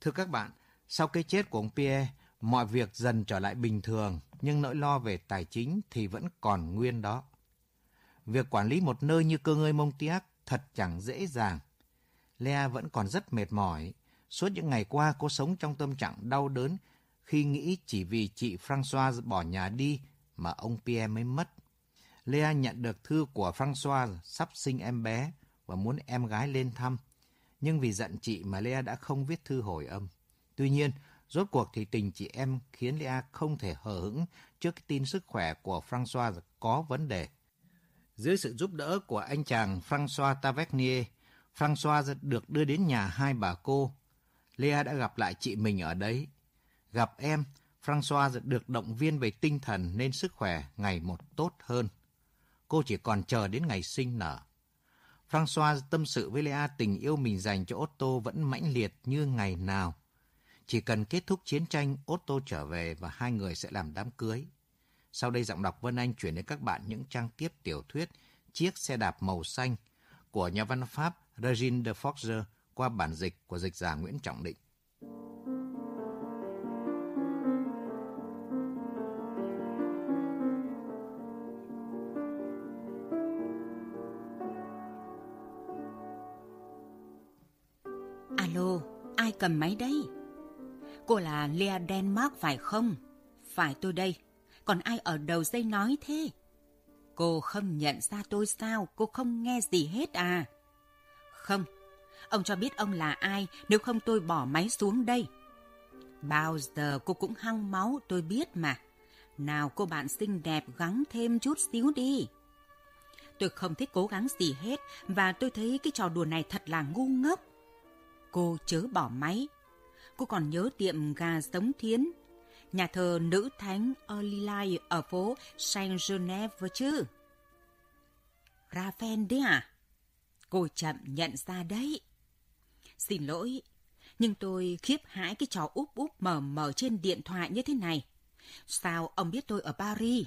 Thưa các bạn, sau cái chết của ông Pierre, mọi việc dần trở lại bình thường, nhưng nỗi lo về tài chính thì vẫn còn nguyên đó. Việc quản lý một nơi như cơ ngơi Montiac thật chẳng dễ dàng. Lea vẫn còn rất mệt mỏi. Suốt những ngày qua cô sống trong tâm trạng đau đớn khi nghĩ chỉ vì chị François bỏ nhà đi mà ông Pierre mới mất. Lea nhận được thư của François sắp sinh em bé và muốn em gái lên thăm. Nhưng vì giận chị mà Lea đã không viết thư hồi âm. Tuy nhiên, rốt cuộc thì tình chị em khiến Lea không thể hờ hững trước cái tin sức khỏe của François có vấn đề. Dưới sự giúp đỡ của anh chàng François Tavernier, François được đưa đến nhà hai bà cô. Lea đã gặp lại chị mình ở đấy. Gặp em, François được động viên về tinh thần nên sức khỏe ngày một tốt hơn. Cô chỉ còn chờ đến ngày sinh nở. François tâm sự với Lea tình yêu mình dành cho Otto vẫn mãnh liệt như ngày nào. Chỉ cần kết thúc chiến tranh, Otto trở về và hai người sẽ làm đám cưới. Sau đây giọng đọc Vân Anh chuyển đến các bạn những trang tiếp tiểu thuyết Chiếc xe đạp màu xanh của nhà văn Pháp Regine de Forger qua bản dịch của dịch giả Nguyễn Trọng Định. Cầm máy đây? Cô là Lea Denmark phải không? Phải tôi đây. Còn ai ở đầu dây nói thế? Cô không nhận ra tôi sao? Cô không nghe gì hết à? Không. Ông cho biết ông là ai, nếu không tôi bỏ máy xuống đây. Bao giờ cô cũng hăng máu, tôi biết mà. Nào cô bạn xinh đẹp gắng thêm chút xíu đi. Tôi không thích cố gắng gì hết và tôi thấy cái trò đùa này thật là ngu ngốc. Cô chớ bỏ máy. Cô còn nhớ tiệm gà giống thiến nhà thờ nữ thánh Olilai ở phố Saint-Genève chứ? Raphael đấy à? Cô chậm nhận ra đấy. Xin lỗi, nhưng tôi khiếp hãi cái trò úp úp mờ mờ trên điện thoại như thế này. Sao ông biết tôi ở Paris?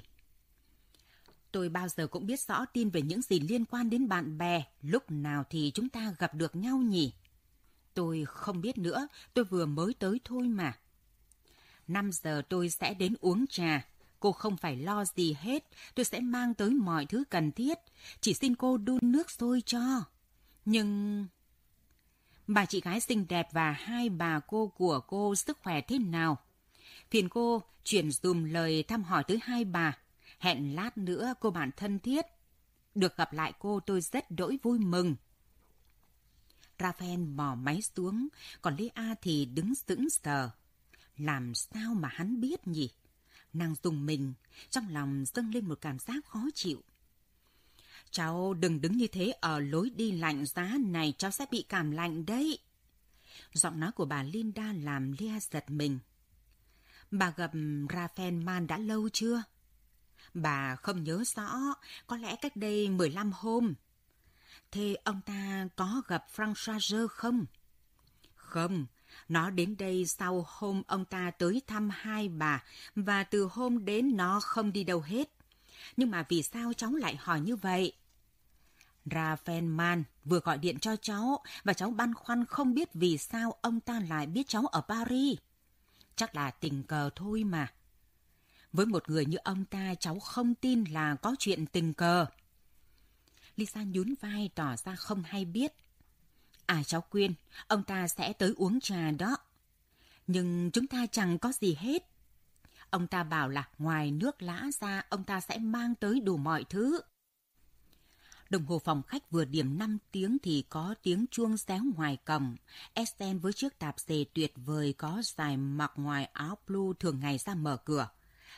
Tôi bao giờ cũng biết rõ tin về những gì liên quan đến bạn bè, lúc nào thì chúng ta gặp được nhau nhỉ? Tôi không biết nữa, tôi vừa mới tới thôi mà. 5 giờ tôi sẽ đến uống trà. Cô không phải lo gì hết, tôi sẽ mang tới mọi thứ cần thiết. Chỉ xin cô đun nước sôi cho. Nhưng... Bà chị gái xinh đẹp và hai bà cô của cô sức khỏe thế nào? Phiền cô chuyển dùm lời thăm hỏi tới hai bà. Hẹn lát nữa cô bạn thân thiết. Được gặp lại cô tôi rất đỗi vui mừng. Raphael mò máy xuống, còn Lea thì đứng sững sờ. Làm sao mà hắn biết nhỉ? Nàng dùng mình, trong lòng dâng lên một cảm giác khó chịu. Cháu đừng đứng như thế ở lối đi lạnh giá này, cháu sẽ bị cảm lạnh đấy. Giọng nói của bà Linda làm Lea giật mình. Bà gặp Raphael Man đã lâu chưa? Bà không nhớ rõ, có lẽ cách đây 15 hôm. Thế ông ta có gặp François không? Không, nó đến đây sau hôm ông ta tới thăm hai bà và từ hôm đến nó không đi đâu hết. Nhưng mà vì sao cháu lại hỏi như vậy? Ravenman vừa gọi điện cho cháu và cháu băn khoăn không biết vì sao ông ta lại biết cháu ở Paris. Chắc là tình cờ thôi mà. Với một người như ông ta cháu không tin là có chuyện tình cờ. Lisa nhún vai tỏ ra không hay biết. À cháu Quyên, ông ta sẽ tới uống trà đó. Nhưng chúng ta chẳng có gì hết. Ông ta bảo là ngoài nước lã ra, ông ta sẽ mang tới đủ mọi thứ. Đồng hồ phòng khách vừa điểm 5 tiếng thì có tiếng chuông réo ngoài cổng. Esten với chiếc tạp dề tuyệt vời có dài mặc ngoài áo blue thường ngày ra mở cửa.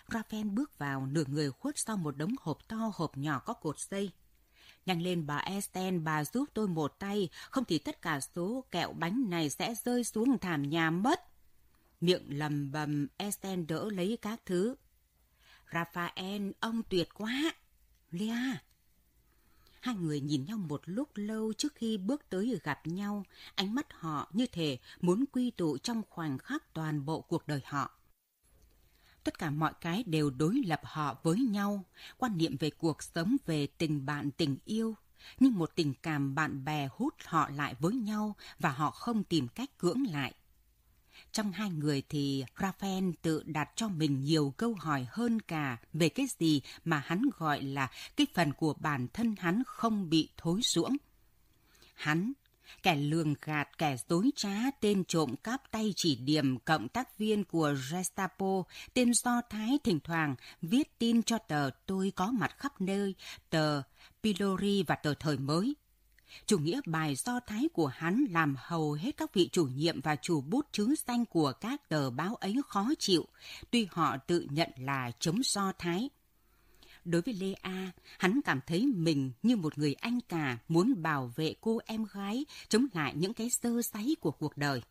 Raphael bước vào nửa người khuất sau một đống hộp to hộp nhỏ có cột dây. Nhanh lên bà Esten, bà giúp tôi một tay, không thì tất cả số kẹo bánh này sẽ rơi xuống thảm nhà mất. Miệng lầm bầm, Esten đỡ lấy các thứ. Raphael, ông tuyệt quá. Lea. Hai người nhìn nhau một lúc lâu trước khi bước tới gặp nhau, ánh mắt họ như thể muốn quy tụ trong khoảnh khắc toàn bộ cuộc đời họ tất cả mọi cái đều đối lập họ với nhau, quan niệm về cuộc sống, về tình bạn, tình yêu. Nhưng một tình cảm bạn bè hút họ lại với nhau và họ không tìm cách cưỡng lại. Trong hai người thì Raphael tự đặt cho mình nhiều câu hỏi hơn cả về cái gì mà hắn gọi là cái phần của bản thân hắn không bị thối ruỗng. Hắn, kẻ lường gạt, kẻ dối trá, tên trộm cắp tay chỉ điểm cộng tác viên của Gestapo, tên Do Thái thỉnh thoảng viết tin cho tờ Tôi có mặt khắp nơi, tờ Pilori và tờ Thời mới. Chủ nghĩa bài do thái của hắn làm hầu hết các vị chủ nhiệm và chủ bút chứ danh của các tờ báo ấy khó chịu, tuy họ tự nhận là chống do thái. Đối với Lê A, hắn cảm thấy mình như một người anh cả muốn bảo vệ cô em gái chống lại những cái sơ sáy của cuộc đời.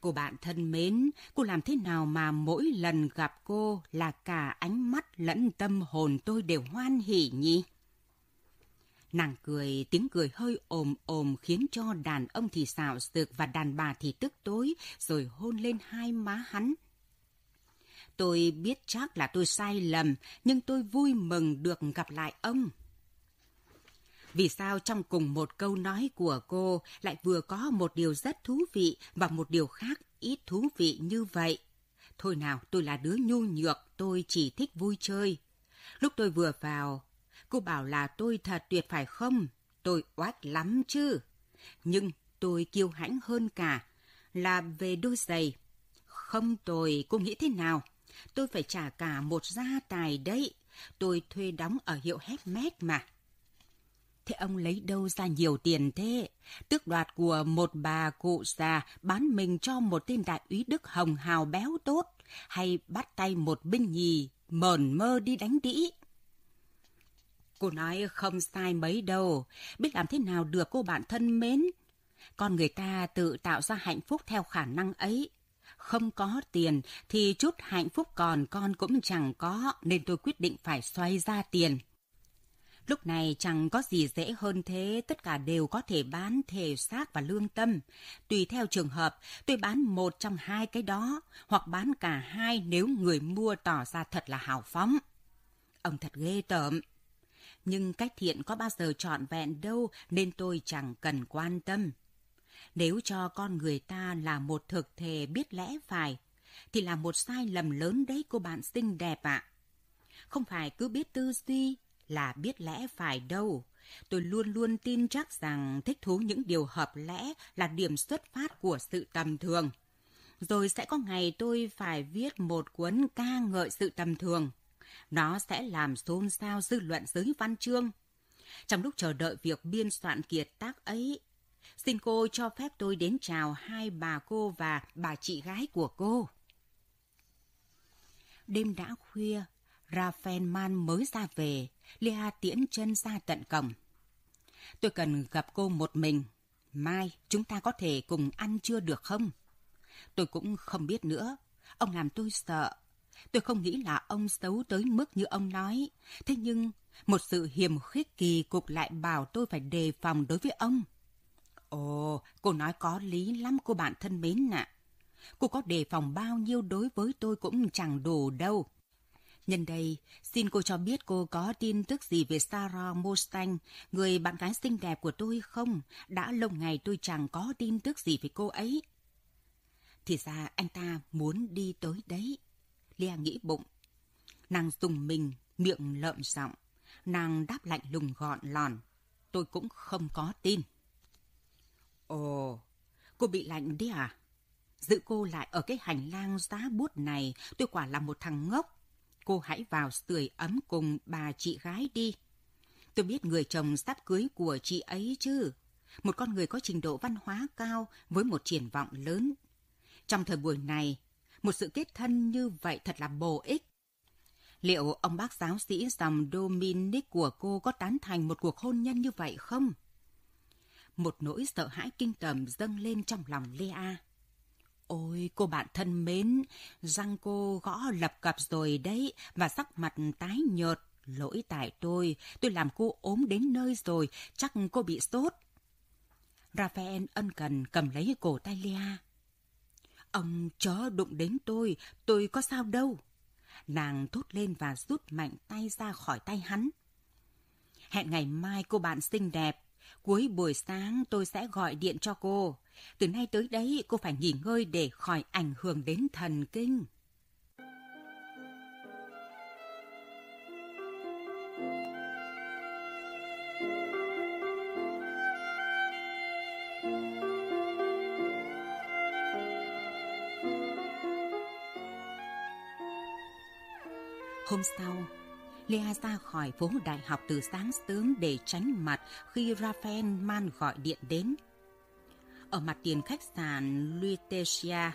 Cô bạn thân mến, cô làm thế nào mà mỗi lần gặp cô là cả ánh mắt lẫn tâm hồn tôi đều hoan hỉ nhỉ? Nàng cười, tiếng cười hơi ồm ồm khiến cho đàn ông thì xạo sực và đàn bà thì tức tối, rồi hôn lên hai má hắn. Tôi biết chắc là tôi sai lầm, nhưng tôi vui mừng được gặp lại ông. Vì sao trong cùng một câu nói của cô lại vừa có một điều rất thú vị và một điều khác ít thú vị như vậy? Thôi nào, tôi là đứa nhu nhược, tôi chỉ thích vui chơi. Lúc tôi vừa vào, Cô bảo là tôi thật tuyệt phải không? Tôi oát lắm chứ. Nhưng tôi kiêu hãnh hơn cả là về đôi giày. Không tôi, cô nghĩ thế nào? Tôi phải trả cả một gia tài đấy. Tôi thuê đóng ở hiệu Hermes mà. Thế ông lấy đâu ra nhiều tiền thế? Tước đoạt của một bà cụ già bán mình cho một tên đại úy Đức Hồng hào béo tốt, hay bắt tay một binh nhì mờn mơ đi đánh đĩ? Cô nói không sai mấy đâu, biết làm thế nào được cô bạn thân mến. Con người ta tự tạo ra hạnh phúc theo khả năng ấy. Không có tiền thì chút hạnh phúc còn con cũng chẳng có, nên tôi quyết định phải xoay ra tiền. Lúc này chẳng có gì dễ hơn thế, tất cả đều có thể bán thể xác và lương tâm. Tùy theo trường hợp, tôi bán một trong hai cái đó, hoặc bán cả hai nếu người mua tỏ ra thật là hào phóng. Ông thật ghê tởm nhưng cách thiện có bao giờ trọn vẹn đâu nên tôi chẳng cần quan tâm. Nếu cho con người ta là một thực thể biết lẽ phải, thì là một sai lầm lớn đấy cô bạn xinh đẹp ạ. Không phải cứ biết tư duy là biết lẽ phải đâu. Tôi luôn luôn tin chắc rằng thích thú những điều hợp lẽ là điểm xuất phát của sự tầm thường. Rồi sẽ có ngày tôi phải viết một cuốn ca ngợi sự tầm thường nó sẽ làm xôn xao dư luận giới văn chương. Trong lúc chờ đợi việc biên soạn kiệt tác ấy, xin cô cho phép tôi đến chào hai bà cô và bà chị gái của cô. Đêm đã khuya, Raphael Man mới ra về, Lea tiễn chân ra tận cổng. Tôi cần gặp cô một mình. Mai, chúng ta có thể cùng ăn trưa được không? Tôi cũng không biết nữa. Ông làm tôi sợ. Tôi không nghĩ là ông xấu tới mức như ông nói. Thế nhưng, một sự hiềm khích kỳ cục lại bảo tôi phải đề phòng đối với ông. Ồ, cô nói có lý lắm cô bạn thân mến ạ. Cô có đề phòng bao nhiêu đối với tôi cũng chẳng đủ đâu. Nhân đây, xin cô cho biết cô có tin tức gì về Sarah Mustang, người bạn gái xinh đẹp của tôi không? Đã lâu ngày tôi chẳng có tin tức gì về cô ấy. Thì ra anh ta muốn đi tới đấy. Lea nghĩ bụng. Nàng dùng mình, miệng lợm giọng. Nàng đáp lạnh lùng gọn lòn. Tôi cũng không có tin. Ồ, cô bị lạnh đi à? Giữ cô lại ở cái hành lang giá bút này, tôi quả là một thằng ngốc. Cô hãy vào sưởi ấm cùng bà chị gái đi. Tôi biết người chồng sắp cưới của chị ấy chứ. Một con người có trình độ văn hóa cao với một triển vọng lớn. Trong thời buổi này, một sự kết thân như vậy thật là bổ ích. Liệu ông bác giáo sĩ dòng Dominic của cô có tán thành một cuộc hôn nhân như vậy không? Một nỗi sợ hãi kinh tởm dâng lên trong lòng Lea. Ôi, cô bạn thân mến, răng cô gõ lập cập rồi đấy và sắc mặt tái nhợt. Lỗi tại tôi, tôi làm cô ốm đến nơi rồi, chắc cô bị sốt. Raphael ân cần cầm lấy cổ tay Lea. Ông chó đụng đến tôi, tôi có sao đâu. Nàng thốt lên và rút mạnh tay ra khỏi tay hắn. Hẹn ngày mai cô bạn xinh đẹp. Cuối buổi sáng tôi sẽ gọi điện cho cô. Từ nay tới đấy cô phải nghỉ ngơi để khỏi ảnh hưởng đến thần kinh. Hôm sau, Lea ra khỏi phố đại học từ sáng sớm để tránh mặt khi Raphael Man gọi điện đến. Ở mặt tiền khách sạn Lutetia,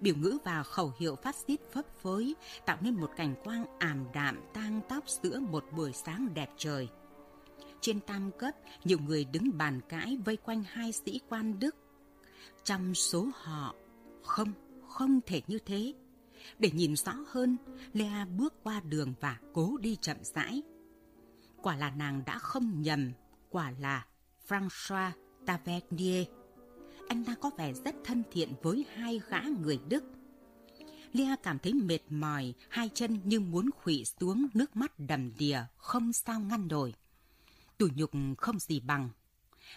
biểu ngữ và khẩu hiệu phát xít phấp phới tạo nên một cảnh quang ảm đạm tang tóc giữa một buổi sáng đẹp trời. Trên tam cấp, nhiều người đứng bàn cãi vây quanh hai sĩ quan Đức. Trong số họ, không, không thể như thế để nhìn rõ hơn, Lea bước qua đường và cố đi chậm rãi. Quả là nàng đã không nhầm, quả là François Tavernier. Anh ta có vẻ rất thân thiện với hai gã người Đức. Lea cảm thấy mệt mỏi, hai chân như muốn khủy xuống nước mắt đầm đìa, không sao ngăn nổi. Tủi nhục không gì bằng.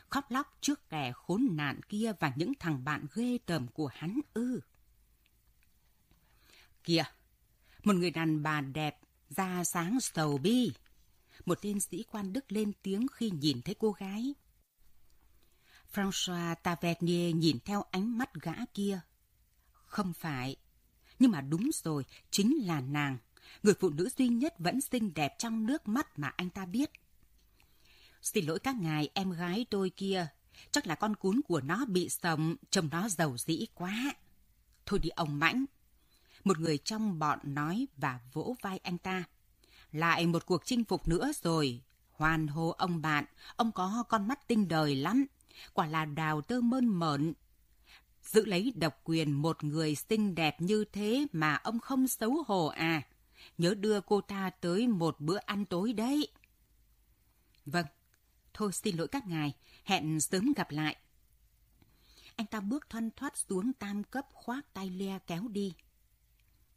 Khóc lóc trước kẻ khốn nạn kia và những thằng bạn ghê tởm của hắn ư. Kìa, một người đàn bà đẹp, da sáng sầu bi. Một tên sĩ quan Đức lên tiếng khi nhìn thấy cô gái. François Tavernier nhìn theo ánh mắt gã kia. Không phải, nhưng mà đúng rồi, chính là nàng, người phụ nữ duy nhất vẫn xinh đẹp trong nước mắt mà anh ta biết. Xin lỗi các ngài, em gái tôi kia, chắc là con cún của nó bị sầm, trông nó giàu dĩ quá. Thôi đi ông Mãnh, một người trong bọn nói và vỗ vai anh ta. Lại một cuộc chinh phục nữa rồi. Hoan hô ông bạn, ông có con mắt tinh đời lắm. Quả là đào tơ mơn mởn. Giữ lấy độc quyền một người xinh đẹp như thế mà ông không xấu hổ à. Nhớ đưa cô ta tới một bữa ăn tối đấy. Vâng, thôi xin lỗi các ngài, hẹn sớm gặp lại. Anh ta bước thoăn thoát xuống tam cấp khoác tay le kéo đi.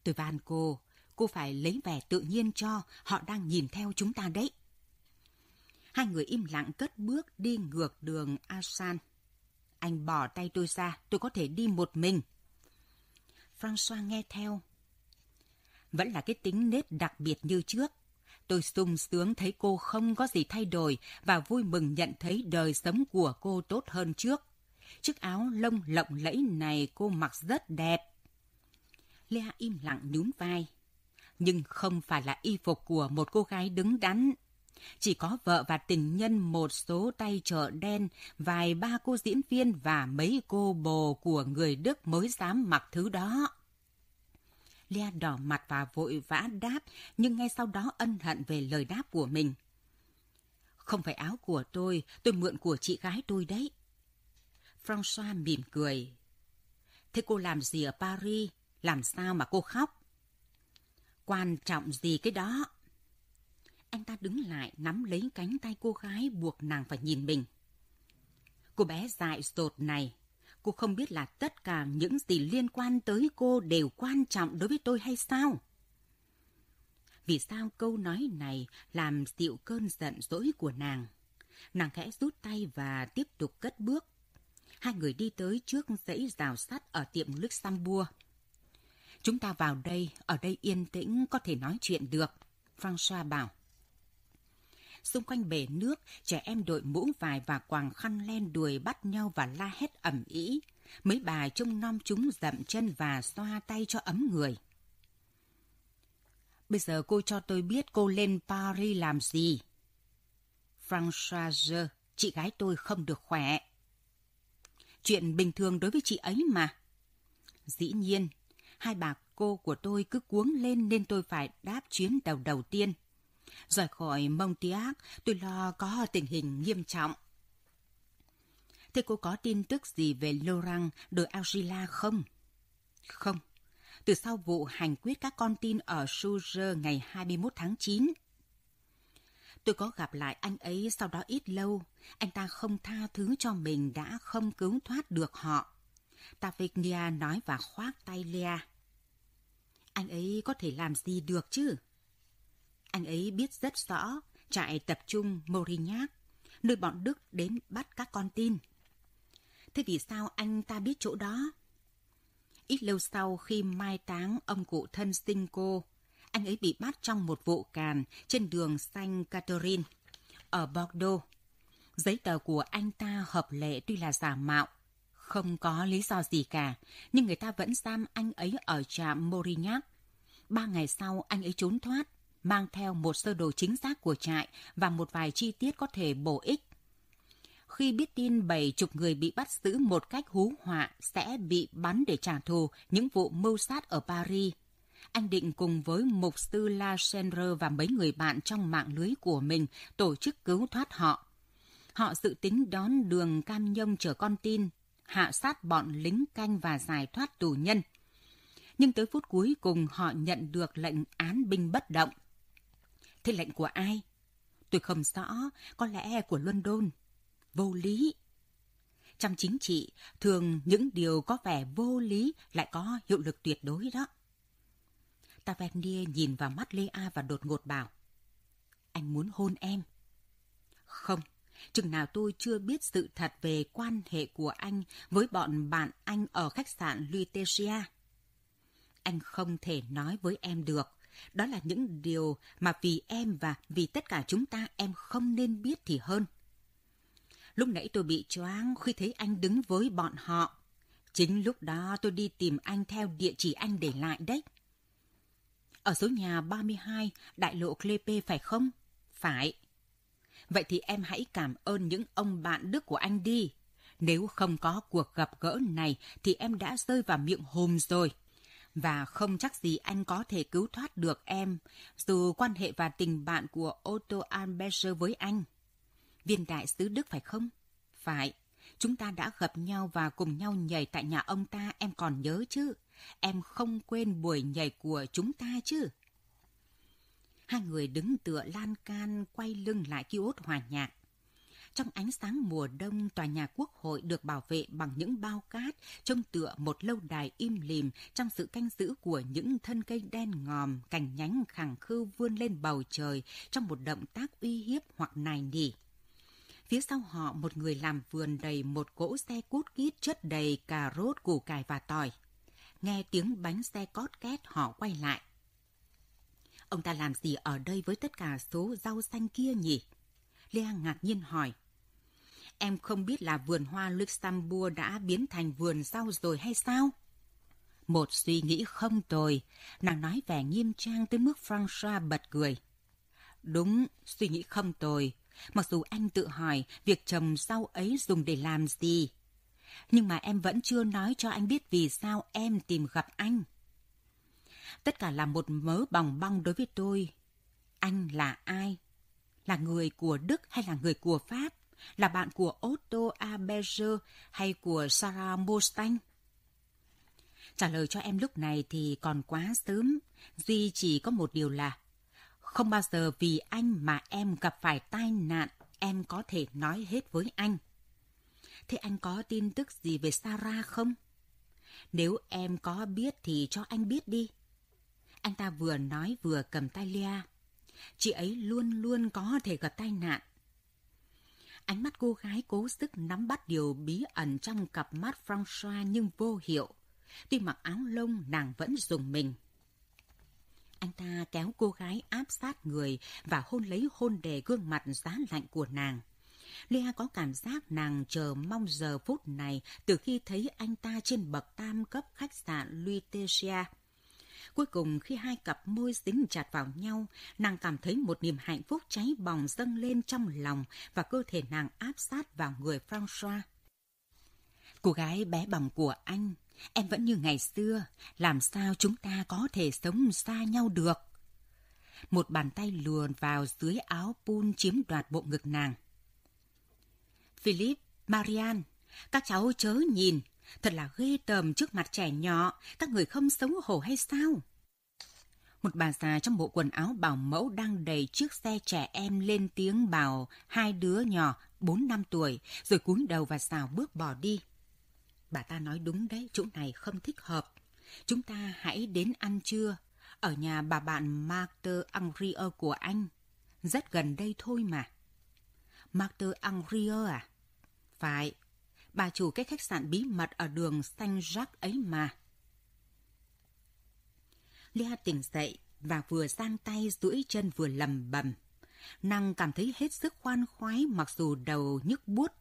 Tôi van cô, cô phải lấy vẻ tự nhiên cho, họ đang nhìn theo chúng ta đấy. Hai người im lặng cất bước đi ngược đường Asan. Anh bỏ tay tôi ra, tôi có thể đi một mình. François nghe theo. Vẫn là cái tính nết đặc biệt như trước. Tôi sung sướng thấy cô không có gì thay đổi và vui mừng nhận thấy đời sống của cô tốt hơn trước. Chiếc áo lông lộng lẫy này cô mặc rất đẹp. Lea im lặng nhún vai. Nhưng không phải là y phục của một cô gái đứng đắn. Chỉ có vợ và tình nhân một số tay chợ đen, vài ba cô diễn viên và mấy cô bồ của người Đức mới dám mặc thứ đó. Lea đỏ mặt và vội vã đáp, nhưng ngay sau đó ân hận về lời đáp của mình. Không phải áo của tôi, tôi mượn của chị gái tôi đấy. François mỉm cười. Thế cô làm gì ở Paris? Làm sao mà cô khóc? Quan trọng gì cái đó? Anh ta đứng lại nắm lấy cánh tay cô gái buộc nàng phải nhìn mình. Cô bé dại dột này, cô không biết là tất cả những gì liên quan tới cô đều quan trọng đối với tôi hay sao? Vì sao câu nói này làm dịu cơn giận dỗi của nàng? Nàng khẽ rút tay và tiếp tục cất bước. Hai người đi tới trước dãy rào sắt ở tiệm Luxembourg. Chúng ta vào đây, ở đây yên tĩnh, có thể nói chuyện được. François bảo. Xung quanh bể nước, trẻ em đội mũ vải và quàng khăn len đuổi bắt nhau và la hét ẩm ý. Mấy bà trông nom chúng dậm chân và xoa tay cho ấm người. Bây giờ cô cho tôi biết cô lên Paris làm gì. Françoise, chị gái tôi không được khỏe. Chuyện bình thường đối với chị ấy mà. Dĩ nhiên, hai bà cô của tôi cứ cuống lên nên tôi phải đáp chuyến tàu đầu tiên. Rời khỏi Montiac, tôi lo có tình hình nghiêm trọng. Thế cô có tin tức gì về Laurent de Algila không? Không. Từ sau vụ hành quyết các con tin ở Suger ngày 21 tháng 9. Tôi có gặp lại anh ấy sau đó ít lâu. Anh ta không tha thứ cho mình đã không cứu thoát được họ. Tavernia nói và khoác tay Lea. Anh ấy có thể làm gì được chứ? Anh ấy biết rất rõ trại tập trung Morignac, nơi bọn Đức đến bắt các con tin. Thế vì sao anh ta biết chỗ đó? Ít lâu sau khi mai táng ông cụ thân sinh cô, anh ấy bị bắt trong một vụ càn trên đường Saint Catherine ở Bordeaux. Giấy tờ của anh ta hợp lệ tuy là giả mạo, không có lý do gì cả, nhưng người ta vẫn giam anh ấy ở trạm Morignac. Ba ngày sau, anh ấy trốn thoát, mang theo một sơ đồ chính xác của trại và một vài chi tiết có thể bổ ích. Khi biết tin bảy chục người bị bắt giữ một cách hú họa sẽ bị bắn để trả thù những vụ mưu sát ở Paris, anh định cùng với mục sư La Chenre và mấy người bạn trong mạng lưới của mình tổ chức cứu thoát họ. Họ dự tính đón đường cam nhông chở con tin, hạ sát bọn lính canh và giải thoát tù nhân. Nhưng tới phút cuối cùng họ nhận được lệnh án binh bất động. Thế lệnh của ai? Tôi không rõ, có lẽ của London. Vô lý. Trong chính trị, thường những điều có vẻ vô lý lại có hiệu lực tuyệt đối đó. Tavernier nhìn vào mắt Lea và đột ngột bảo. Anh muốn hôn em. Không, chừng nào tôi chưa biết sự thật về quan hệ của anh với bọn bạn anh ở khách sạn Lutetia. Anh không thể nói với em được. Đó là những điều mà vì em và vì tất cả chúng ta em không nên biết thì hơn. Lúc nãy tôi bị choáng khi thấy anh đứng với bọn họ. Chính lúc đó tôi đi tìm anh theo địa chỉ anh để lại đấy. Ở số nhà 32, đại lộ Clepe phải không? Phải. Vậy thì em hãy cảm ơn những ông bạn Đức của anh đi. Nếu không có cuộc gặp gỡ này thì em đã rơi vào miệng hùm rồi. Và không chắc gì anh có thể cứu thoát được em, dù quan hệ và tình bạn của Otto Alberscher với anh. Viên đại sứ Đức phải không? Phải. Chúng ta đã gặp nhau và cùng nhau nhảy tại nhà ông ta, em còn nhớ chứ? Em không quên buổi nhảy của chúng ta chứ? Hai người đứng tựa lan can quay lưng lại ký ốt hòa nhạc. Trong ánh sáng mùa đông, tòa nhà quốc hội được bảo vệ bằng những bao cát, trông tựa một lâu đài im lìm trong sự canh giữ của những thân cây đen ngòm, cành nhánh khẳng khư vươn lên bầu trời trong một động tác uy hiếp hoặc nài nỉ. Phía sau họ một người làm vườn đầy một cỗ xe cút kít chất đầy cà rốt, củ cải và tỏi. Nghe tiếng bánh xe cót két họ quay lại. Ông ta làm gì ở đây với tất cả số rau xanh kia nhỉ? Lea ngạc nhiên hỏi. Em không biết là vườn hoa Luxembourg đã biến thành vườn rau rồi hay sao? Một suy nghĩ không tồi, nàng nói vẻ nghiêm trang tới mức François bật cười. Đúng, suy nghĩ không tồi, mặc dù anh tự hỏi việc trồng rau ấy dùng để làm gì. Nhưng mà em vẫn chưa nói cho anh biết vì sao em tìm gặp anh. Tất cả là một mớ bòng bong đối với tôi. Anh là ai? Là người của Đức hay là người của Pháp? Là bạn của Otto Aberger hay của Sarah Mustang? Trả lời cho em lúc này thì còn quá sớm. Duy chỉ có một điều là không bao giờ vì anh mà em gặp phải tai nạn, em có thể nói hết với anh. Thế anh có tin tức gì về Sarah không? Nếu em có biết thì cho anh biết đi. Anh ta vừa nói vừa cầm tay Lia. Chị ấy luôn luôn có thể gặp tai nạn. Ánh mắt cô gái cố sức nắm bắt điều bí ẩn trong cặp mắt François nhưng vô hiệu. Tuy mặc áo lông, nàng vẫn dùng mình. Anh ta kéo cô gái áp sát người và hôn lấy hôn đề gương mặt giá lạnh của nàng. Lea có cảm giác nàng chờ mong giờ phút này từ khi thấy anh ta trên bậc tam cấp khách sạn Lutetia. Cuối cùng khi hai cặp môi dính chặt vào nhau, nàng cảm thấy một niềm hạnh phúc cháy bỏng dâng lên trong lòng và cơ thể nàng áp sát vào người François. Cô gái bé bỏng của anh, em vẫn như ngày xưa, làm sao chúng ta có thể sống xa nhau được? Một bàn tay luồn vào dưới áo pun chiếm đoạt bộ ngực nàng. Philip, Marianne các cháu chớ nhìn, thật là ghê tởm trước mặt trẻ nhỏ, các người không xấu hổ hay sao? Một bà già trong bộ quần áo bảo mẫu đang đầy chiếc xe trẻ em lên tiếng bảo hai đứa nhỏ, bốn năm tuổi, rồi cúi đầu và xào bước bỏ đi. Bà ta nói đúng đấy, chỗ này không thích hợp. Chúng ta hãy đến ăn trưa, ở nhà bà bạn Marthe Angrier của anh. Rất gần đây thôi mà. Marthe Angrier à? Phải, bà chủ cái khách sạn bí mật ở đường Saint Jacques ấy mà. Lea tỉnh dậy và vừa giang tay duỗi chân vừa lầm bầm. Nàng cảm thấy hết sức khoan khoái mặc dù đầu nhức buốt.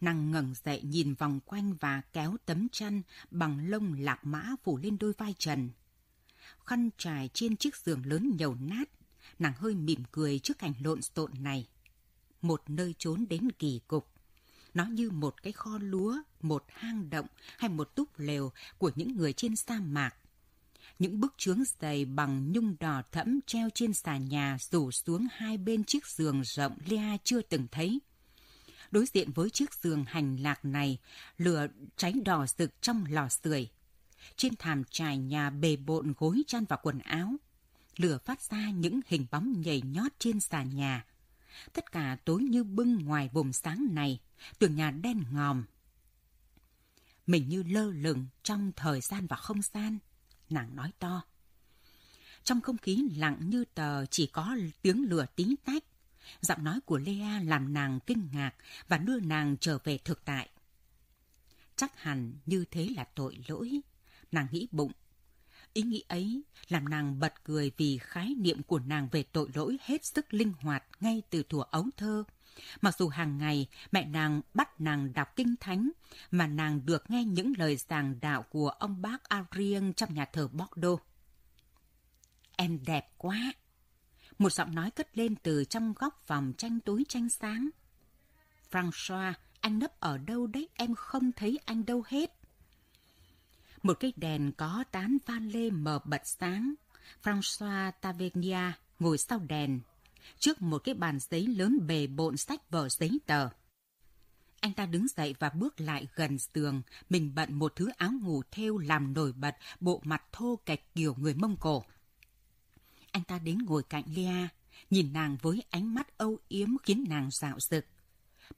Nàng ngẩng dậy nhìn vòng quanh và kéo tấm chăn bằng lông lạc mã phủ lên đôi vai trần. Khăn trải trên chiếc giường lớn nhầu nát, nàng hơi mỉm cười trước cảnh lộn xộn này. Một nơi trốn đến kỳ cục. Nó như một cái kho lúa, một hang động hay một túp lều của những người trên sa mạc những bức chướng dày bằng nhung đỏ thẫm treo trên xà nhà rủ xuống hai bên chiếc giường rộng Lea chưa từng thấy. Đối diện với chiếc giường hành lạc này, lửa cháy đỏ rực trong lò sưởi. Trên thảm trải nhà bề bộn gối chăn và quần áo. Lửa phát ra những hình bóng nhảy nhót trên xà nhà. Tất cả tối như bưng ngoài vùng sáng này, tường nhà đen ngòm. Mình như lơ lửng trong thời gian và không gian, nàng nói to. Trong không khí lặng như tờ chỉ có tiếng lửa tí tách. Giọng nói của Lea làm nàng kinh ngạc và đưa nàng trở về thực tại. Chắc hẳn như thế là tội lỗi. Nàng nghĩ bụng. Ý nghĩ ấy làm nàng bật cười vì khái niệm của nàng về tội lỗi hết sức linh hoạt ngay từ thuở ấu thơ. Mặc dù hàng ngày mẹ nàng bắt nàng đọc kinh thánh, mà nàng được nghe những lời giảng đạo của ông bác Adrien trong nhà thờ Bordeaux. Em đẹp quá! Một giọng nói cất lên từ trong góc phòng tranh tối tranh sáng. François, anh nấp ở đâu đấy? Em không thấy anh đâu hết. Một cái đèn có tán van lê mờ bật sáng. François Tavernia ngồi sau đèn, trước một cái bàn giấy lớn bề bộn sách vở giấy tờ. Anh ta đứng dậy và bước lại gần giường, mình bận một thứ áo ngủ thêu làm nổi bật bộ mặt thô kệch kiểu người Mông Cổ. Anh ta đến ngồi cạnh Lia, nhìn nàng với ánh mắt âu yếm khiến nàng dạo rực.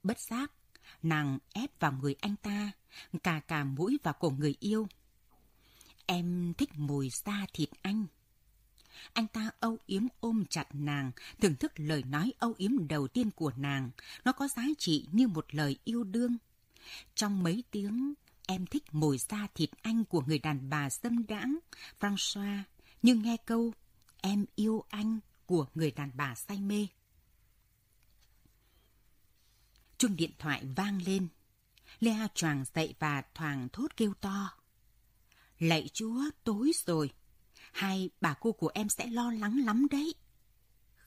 Bất giác, nàng ép vào người anh ta, cà cà mũi vào cổ người yêu. Em thích mùi da thịt anh. Anh ta âu yếm ôm chặt nàng, thưởng thức lời nói âu yếm đầu tiên của nàng. Nó có giá trị như một lời yêu đương. Trong mấy tiếng, em thích mùi da thịt anh của người đàn bà dâm đãng, François, nhưng nghe câu em yêu anh của người đàn bà say mê. Chuông điện thoại vang lên. Lea choàng dậy và thoảng thốt kêu to. Lạy chúa, tối rồi hai bà cô của em sẽ lo lắng lắm đấy.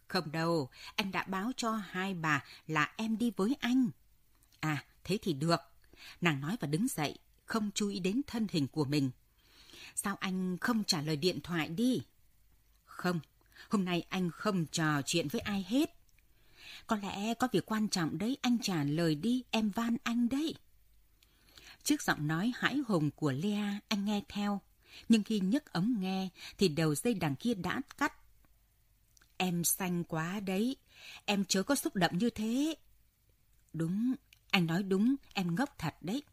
Không đâu, anh đã báo cho hai bà là em đi với anh. À, thế thì được. Nàng nói và đứng dậy, không chú ý đến thân hình của mình. Sao anh không trả lời điện thoại đi? Không, hôm nay anh không trò chuyện với ai hết. Có lẽ có việc quan trọng đấy, anh trả lời đi, em van anh đấy. Trước giọng nói hãi hùng của Lea, anh nghe theo nhưng khi nhấc ống nghe thì đầu dây đằng kia đã cắt. Em xanh quá đấy, em chớ có xúc động như thế. Đúng, anh nói đúng, em ngốc thật đấy.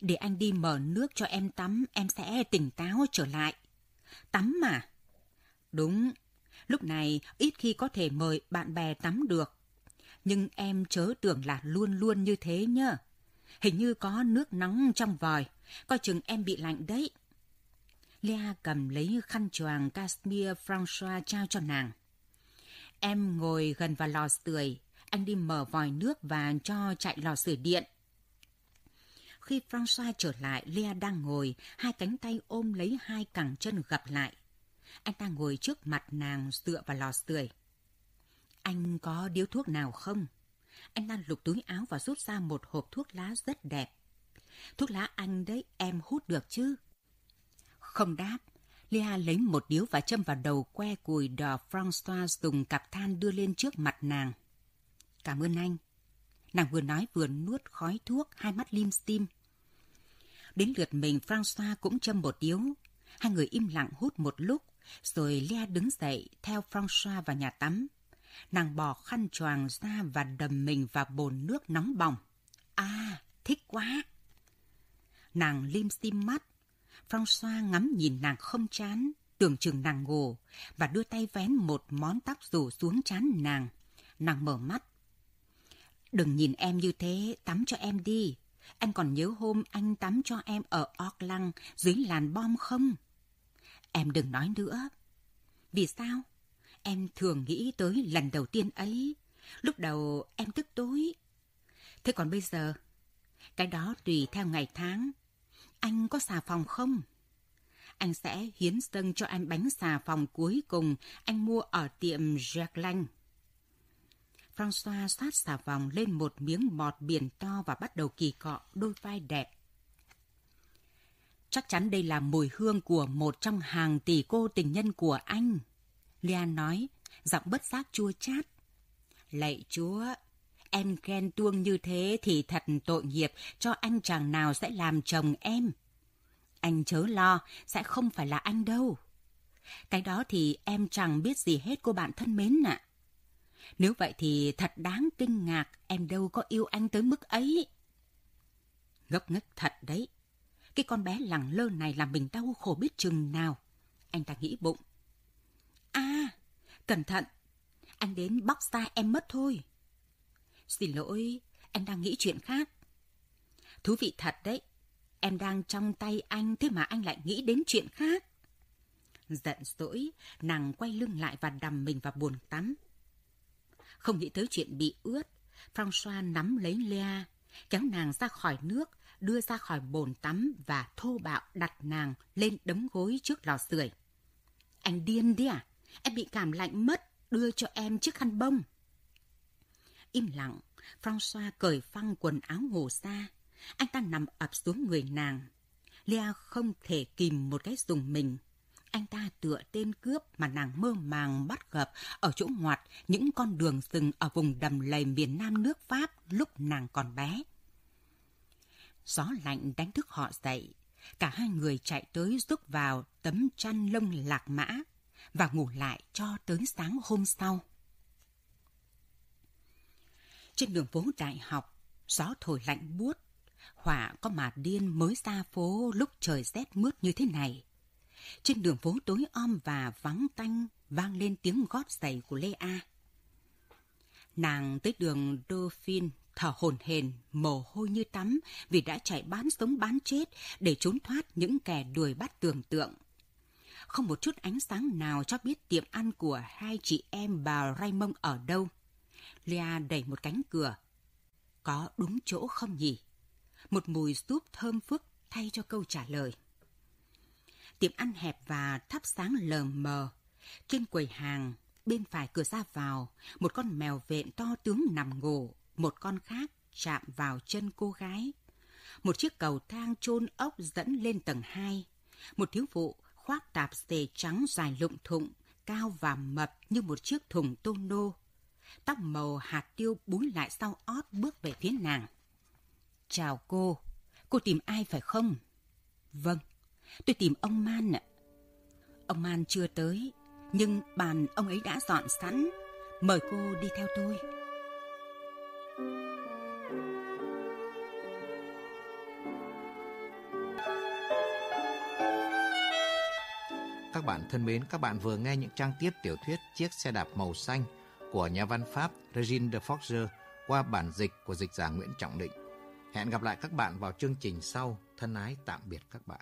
Để anh đi mở nước cho em tắm, em sẽ tỉnh táo trở lại. Tắm mà. Đúng, lúc này ít khi có thể mời bạn bè tắm được. Nhưng em chớ tưởng là luôn luôn như thế nhá. Hình như có nước nóng trong vòi, coi chừng em bị lạnh đấy. Lea cầm lấy khăn choàng Casimir Francois trao cho nàng. Em ngồi gần vào lò sưởi, anh đi mở vòi nước và cho chạy lò sưởi điện. Khi Francois trở lại, Lea đang ngồi, hai cánh tay ôm lấy hai cẳng chân gập lại. Anh ta ngồi trước mặt nàng dựa vào lò sưởi. Anh có điếu thuốc nào không? Anh ta lục túi áo và rút ra một hộp thuốc lá rất đẹp. Thuốc lá anh đấy, em hút được chứ? Không đáp, Lia lấy một điếu và châm vào đầu que cùi đỏ François dùng cặp than đưa lên trước mặt nàng. Cảm ơn anh. Nàng vừa nói vừa nuốt khói thuốc, hai mắt lim dim. Đến lượt mình, François cũng châm một điếu. Hai người im lặng hút một lúc, rồi Lia đứng dậy theo François vào nhà tắm. Nàng bỏ khăn choàng ra và đầm mình vào bồn nước nóng bỏng. À, thích quá! Nàng lim sim mắt, François ngắm nhìn nàng không chán, tưởng chừng nàng ngủ, và đưa tay vén một món tóc rủ xuống chán nàng. Nàng mở mắt. Đừng nhìn em như thế, tắm cho em đi. Anh còn nhớ hôm anh tắm cho em ở Auckland dưới làn bom không? Em đừng nói nữa. Vì sao? Em thường nghĩ tới lần đầu tiên ấy. Lúc đầu em tức tối. Thế còn bây giờ? Cái đó tùy theo ngày tháng. Anh có xà phòng không? Anh sẽ hiến dâng cho em bánh xà phòng cuối cùng anh mua ở tiệm Jacqueline. François xoát xà phòng lên một miếng bọt biển to và bắt đầu kỳ cọ đôi vai đẹp. Chắc chắn đây là mùi hương của một trong hàng tỷ cô tình nhân của anh. Lian nói, giọng bất giác chua chát. Lạy chúa, em ghen tuông như thế thì thật tội nghiệp cho anh chàng nào sẽ làm chồng em. Anh chớ lo, sẽ không phải là anh đâu. Cái đó thì em chẳng biết gì hết cô bạn thân mến ạ. À. Nếu vậy thì thật đáng kinh ngạc, em đâu có yêu anh tới mức ấy. ngốc ngất thật đấy. Cái con bé lẳng lơ này làm mình đau khổ biết chừng nào. Anh ta nghĩ bụng. À, cẩn thận. Anh đến bóc xa em mất thôi. Xin lỗi, em đang nghĩ chuyện khác. Thú vị thật đấy. Em đang trong tay anh, thế mà anh lại nghĩ đến chuyện khác. Giận dỗi, nàng quay lưng lại và đầm mình vào buồn tắm. Không nghĩ tới chuyện bị ướt, François nắm lấy Lea, kéo nàng ra khỏi nước, đưa ra khỏi bồn tắm và thô bạo đặt nàng lên đấm gối trước lò sưởi. Anh điên đi à? Em bị cảm lạnh mất, đưa cho em chiếc khăn bông. Im lặng, François cởi phăng quần áo ngủ ra. Anh ta nằm ập xuống người nàng. Lea không thể kìm một cái dùng mình. Anh ta tựa tên cướp mà nàng mơ màng bắt gặp ở chỗ ngoặt những con đường rừng ở vùng đầm lầy miền nam nước Pháp lúc nàng còn bé. Gió lạnh đánh thức họ dậy. Cả hai người chạy tới rút vào tấm chăn lông lạc mã và ngủ lại cho tới sáng hôm sau. Trên đường phố đại học, gió thổi lạnh buốt. Hỏa có mà điên mới ra phố lúc trời rét mướt như thế này. Trên đường phố tối om và vắng tanh vang lên tiếng gót giày của Lê A. Nàng tới đường Dauphine thở hổn hển, mồ hôi như tắm vì đã chạy bán sống bán chết để trốn thoát những kẻ đuổi bắt tưởng tượng. Không một chút ánh sáng nào cho biết tiệm ăn của hai chị em bà Raymond ở đâu. Lea đẩy một cánh cửa. Có đúng chỗ không nhỉ? Một mùi súp thơm phức thay cho câu trả lời. Tiệm ăn hẹp và thắp sáng lờ mờ. Trên quầy hàng, bên phải cửa ra vào, một con mèo vện to tướng nằm ngủ, một con khác chạm vào chân cô gái. Một chiếc cầu thang chôn ốc dẫn lên tầng 2. Một thiếu phụ khoác tạp dề trắng dài lụng thụng, cao và mập như một chiếc thùng tô nô. Tóc màu hạt tiêu búi lại sau ót bước về phía nàng. Chào cô, cô tìm ai phải không? Vâng, tôi tìm ông Man ạ. Ông Man chưa tới, nhưng bàn ông ấy đã dọn sẵn. Mời cô đi theo tôi. Các bạn thân mến, các bạn vừa nghe những trang tiếp tiểu thuyết Chiếc xe đạp màu xanh của nhà văn Pháp Regine de Forger qua bản dịch của dịch giả Nguyễn Trọng Định. Hẹn gặp lại các bạn vào chương trình sau. Thân ái tạm biệt các bạn.